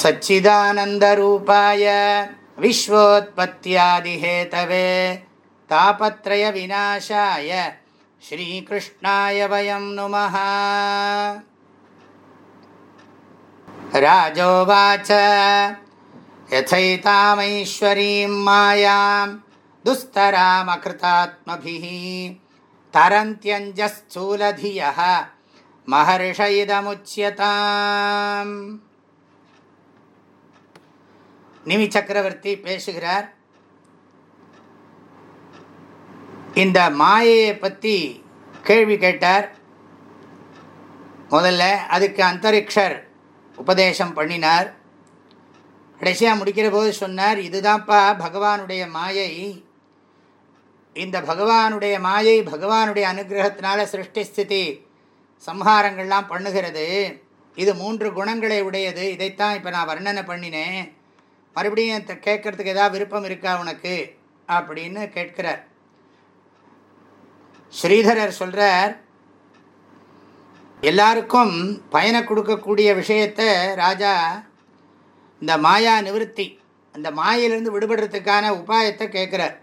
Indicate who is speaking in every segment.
Speaker 1: सच्चिदानन्दरूपाय विश्वोत्पत्त्यादिहेतवे तापत्रयविनाशाय श्रीकृष्णाय वयं नुमः। राजोवाच यथैतामैश्वरीं मायां दुस्तरामकृतात्मभिः तरन्त्यञ्जस्थूलधियः महर्ष इदमुच्यता நிமி சக்கரவர்த்தி பேசுகிறார். இந்த மாயையை பற்றி கேள்வி கேட்டார். முதல்ல அதுக்கு அந்தரிக்ஷர் உபதேசம் பண்ணினார். கடைசியாக முடிக்கிற போது சொன்னார் இதுதான்ப்பா பகவானுடைய மாயை. இந்த பகவானுடைய மாயை பகவானுடைய அனுகிரகத்தினால சிருஷ்டி ஸ்திதி சம்ஹாரங்கள்லாம் பண்ணுகிறது. இது மூன்று குணங்களை உடையது. இதைத்தான் இப்போ நான் வர்ணனை பண்ணினேன். மறுபடியும் கேட்கறதுக்கு ஏதாவது விருப்பம் இருக்கா உனக்கு? அப்படின்னு கேட்கிறார். ஸ்ரீதரர் சொல்கிறார் எல்லாருக்கும் பயனை கொடுக்கக்கூடிய விஷயத்தை ராஜா இந்த மாயா நிவர்த்தி அந்த மாயிலிருந்து விடுபடுறதுக்கான உபாயத்தை கேட்குறார்.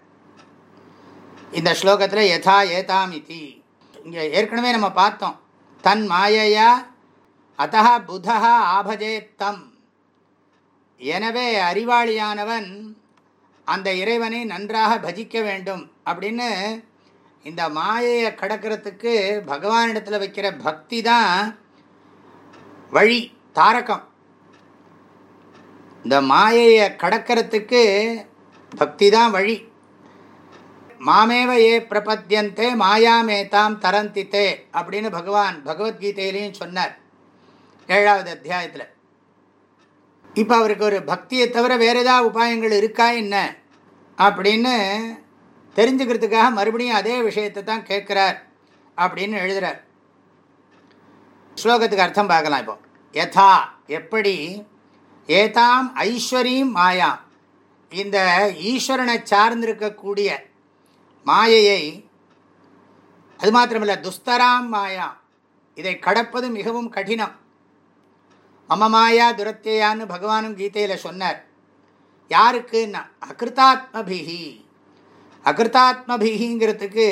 Speaker 1: இந்த ஸ்லோகத்தில் யதா ஏதாம் இத்தி இங்கே ஏற்கனவே நம்ம பார்த்தோம். தன் மாயையா அத்தா புதா ஆபஜேத்தம். எனவே அறிவாளியானவன் அந்த இறைவனை நன்றாக பஜிக்க வேண்டும் அப்படின்னு இந்த மாயையை கடக்கிறதுக்கு பகவானிடத்தில் வைக்கிற பக்தி தான் வழி தாரகம். இந்த மாயையை கடக்கிறதுக்கு பக்தி தான் வழி. மாமேவ ஏ பிரபத்தியந்தே மாயாமேதாம் தரந்தித்தே அப்படின்னு பகவான் பகவத்கீதையிலையும் சொன்னார். ஏழாவது அத்தியாயத்தில். இப்போ அவருக்கு ஒரு பக்தியை தவிர வேறு ஏதாவது உபாயங்கள் இருக்கா என்ன? அப்படின்னு தெரிஞ்சுக்கிறதுக்காக மறுபடியும் அதே விஷயத்தை தான் கேட்குறார் அப்படின்னு எழுதுகிறார் ஸ்லோகத்துக்கு அர்த்தம் பார்க்கலாம் இப்போ. யதா எப்படி? ஏதாம் ஐஸ்வரியும் மாயாம். இந்த ஈஸ்வரனை சார்ந்திருக்கக்கூடிய மாயையை அது மாத்திரமில்ல துஸ்தராம் மாயா இதை கடப்பது மிகவும் கடினம். மம மாயா துரத்தேயான்னு பகவானும் கீதையில் சொன்னார். யாருக்குன்னா அகிருத்தாத்மபிகி அகிருத்தாத்மபிகிங்கிறதுக்கு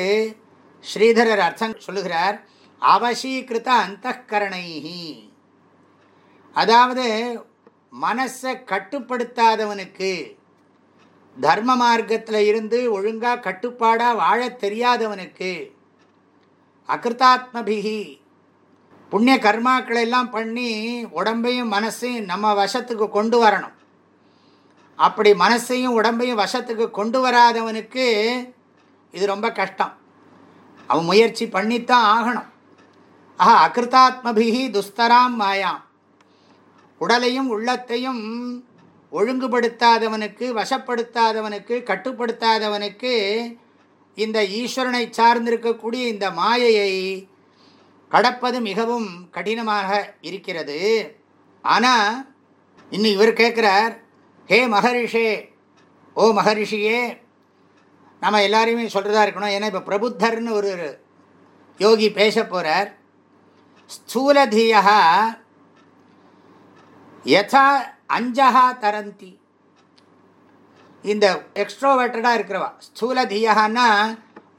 Speaker 1: ஸ்ரீதரர் அர்த்தம் சொல்லுகிறார். அவசீகிருத்த அந்தகரணைஹி. அதாவது மனசை கட்டுப்படுத்தாதவனுக்கு தர்ம மார்க்கத்தில் இருந்து ஒழுங்காக கட்டுப்பாடாக வாழ தெரியாதவனுக்கு அகிருத்தாத்மபிகி புண்ணிய கர்மாக்களை எல்லாம் பண்ணி உடம்பையும் மனசையும் நம்ம வசத்துக்கு கொண்டு வரணும். அப்படி மனசையும் உடம்பையும் வசத்துக்கு கொண்டு வராதவனுக்கு இது ரொம்ப கஷ்டம். அவன் முயற்சி பண்ணித்தான் ஆகணும். ஆஹா அகிருத்தாத்மபிகி துஸ்தராம் மாயாம் உடலையும் உள்ளத்தையும் ஒழுங்குபடுத்தாதவனுக்கு வசப்படுத்தாதவனுக்கு கட்டுப்படுத்தாதவனுக்கு இந்த ஈஸ்வரனை சார்ந்திருக்கக்கூடிய இந்த மாயையை கடப்பது மிகவும் கடினமாக இருக்கிறது. ஆனால் இன்னும் இவர் கேட்குறார் ஹே மகரிஷே ஓ மகரிஷியே நம்ம எல்லாரையுமே சொல்கிறதா இருக்கணும். ஏன்னா இப்போ பிரபுத்தர்னு ஒரு யோகி பேச போகிறார் ஸ்தூலதியா யதா அஞ்சகா தரந்தி. இந்த எக்ஸ்ட்ரோவேட்டடாக இருக்கிறவா. ஸ்தூலதீயான்னா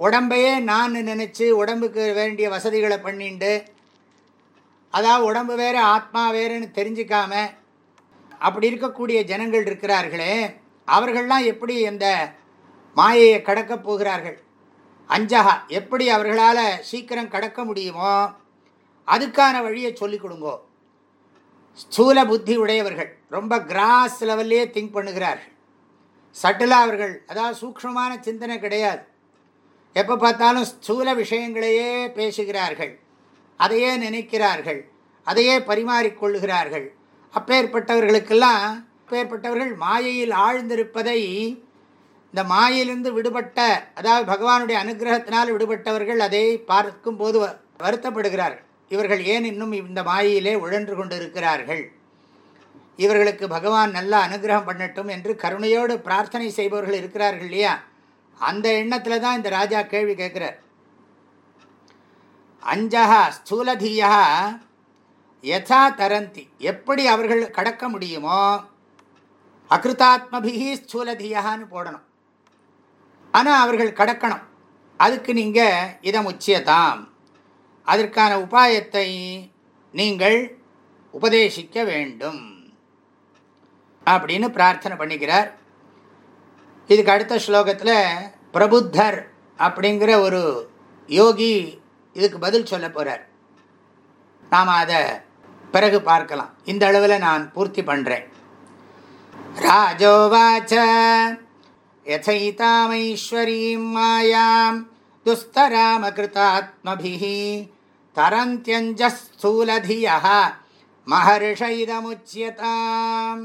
Speaker 1: உடம்பையே நான் நினச்சி உடம்புக்கு வேண்டிய வசதிகளை பண்ணிண்டு அதாவது உடம்பு வேறு ஆத்மா வேறுன்னு தெரிஞ்சிக்காம அப்படி இருக்கக்கூடிய ஜனங்கள் இருக்கிறார்களே அவர்கள்லாம் எப்படி அந்த மாயையை கடக்கப் போகிறார்கள்? அஞ்சகா எப்படி அவர்களால் சீக்கிரம் கடக்க முடியுமோ அதுக்கான வழியை சொல்லிக் கொடுங்கோ. ஸ்தூல புத்தி உடையவர்கள் ரொம்ப கிராஸ் லெவல்லே திங்க் பண்ணுகிறார்கள். சட்டிலாக அவர்கள் அதாவது சூக்ஷமான சிந்தனை கிடையாது. எப்போ பார்த்தாலும் ஸ்தூல விஷயங்களையே பேசுகிறார்கள். அதையே நினைக்கிறார்கள். அதையே பரிமாறிக்கொள்கிறார்கள் அப்பேற்பட்டவர்களுக்கெல்லாம் அப்பேற்பட்டவர்கள் மாயையில் ஆழ்ந்திருப்பதை இந்த மாயிலிருந்து விடுபட்ட அதாவது பகவானுடைய அனுகிரகத்தினால் விடுபட்டவர்கள் அதை பார்க்கும்போது வருத்தப்படுகிறார்கள் இவர்கள் ஏன் இன்னும் இந்த மாயிலே உழன்று கொண்டு இருக்கிறார்கள் இவர்களுக்கு பகவான் நல்ல அனுகிரகம் பண்ணட்டும் என்று கருணையோடு பிரார்த்தனை செய்பவர்கள் இருக்கிறார்கள் இல்லையா? அந்த எண்ணத்தில் தான் இந்த ராஜா கேள்வி கேட்குறார். அஞ்சகா ஸ்தூலதீயா யதா தரந்தி. எப்படி அவர்கள் கடக்க முடியுமோ அகிருத்தாத்மபிகி ஸ்தூலதியான்னு போடணும். ஆனால் அவர்கள் கடக்கணும். அதுக்கு நீங்கள் இதம் உச்சியதாம் அதற்கான உபாயத்தை நீங்கள் உபதேசிக்க வேண்டும். அப்படின்னு பிரார்த்தனை பண்ணிக்கிறார். இதுக்கு அடுத்த ஸ்லோகத்தில் பிரபுத்தர் அப்படிங்கிற ஒரு யோகி இதுக்கு பதில் சொல்ல போகிறார் நாம் அதை பிறகு பார்க்கலாம். இந்த அளவில் நான் பூர்த்தி பண்ணுறேன் ராஜோவாச்ச யசைதாமைஸ்வரீம் மாயாம் துஸ்தராமகிருதாத்மபிः தரந்தியஞ்சஸ்தூலதியா மகர்ஷ இதமுச்சியதாம்.